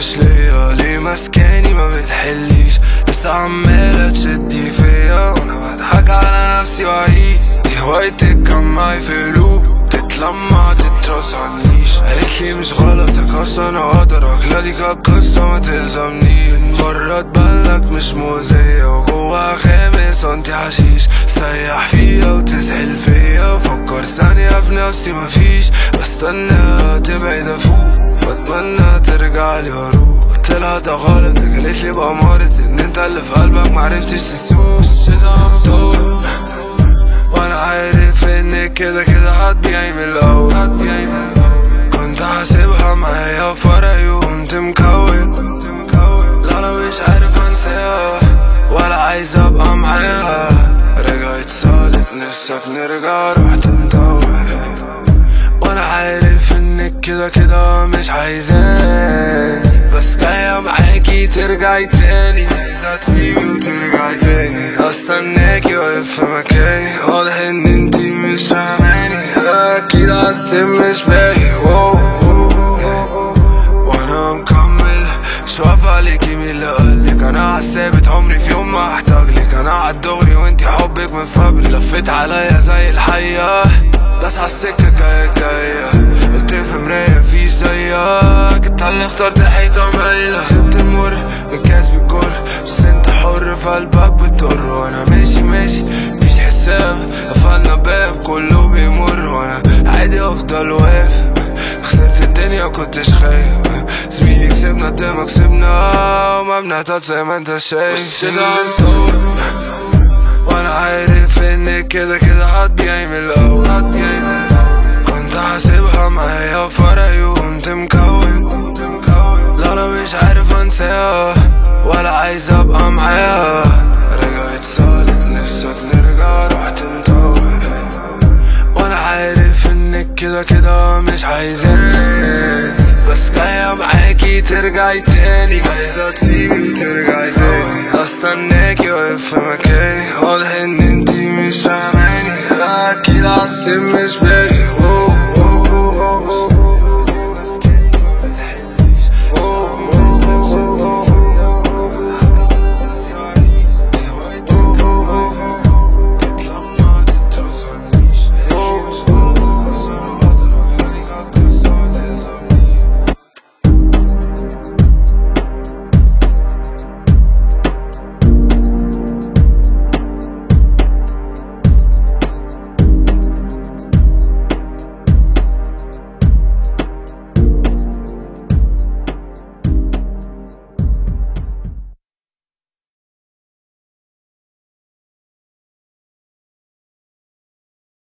مش ليا ليه ماسكاني ما بتحليش؟ لسه عمالة تشدي فيا وأنا بضحك على نفسي وعيد دي هوايتك في قلوب تتلمع تترص عنيش قالت لي مش غلطك أصلا أنا اقدرك لا دي كانت قصة ما تلزمنيش. مرة تبانلك مش مؤذية وجواها خامس سنتي حشيش. سيح فيا وتسحل فيا فكر ثانية في نفسي مفيش بستنى تبعد أفوق. فاتمنى ترجع لي وأروح طلع ده غلط قالت لي بأمارة ان انت اللي في قلبك معرفتش تسوق. الشتا مفتوح وأنا عارف انك كده كده هتبيعي من الأول. كنت حاسبها معايا فرقي وقمت مكون. لا أنا مش عارف أنساها ولا عايز أبقى معاها. رجعت صادق نفسك نرجع رحت متوه وأنا عارف كده كده مش عايزاني بس جاية معاكي ترجعي تاني. عايزة تسيبي وترجعي تاني. أستناكي واقف في مكاني. واضح إن انتي مش فاهماني. أكيد عالسم مش باقي. وأنا مكمل. مش واقف عليكي مين اللي قالك؟ أنا عالثابت عمري في يوم ما احتاجلك أنا عالدغري وانتي حبك من فبري لفيت عليا زي الحية داس عالسكة جاية جاية. قلت في مراية في زيك. انت اللي اخترت حيطة مايلة سبت المر من كاس بكل بس أنت حر في قلبك بتضر وأنا ماشي ماشي. مفيش حساب. قفلنا باب كله بيمر. وأنا عادي أفضل واقف. خسرت الدنيا كنتش خايف. زميلي كسبنا قدامك كسبنا. وما بنحتاج زي ما أنت شايف. مطول وأنا عارف انك كده كده هتبيعي من الأول هتبيعي من الأول. حاسبها معايا فرقي وقمت مكون لا أنا مش عارف انساها ولا عايز ابقى معاها. رجعت صادق نفسك نرجع رحت متوه. وأنا عارف انك كده كده مش عايزاني بس جاية معاكي ترجعي تاني. عايزة تسيبي وترجعي تاني. استناكي واقف في مكاني. واضح ان انتي مش فاهماني. أكيد عالسم مش باقي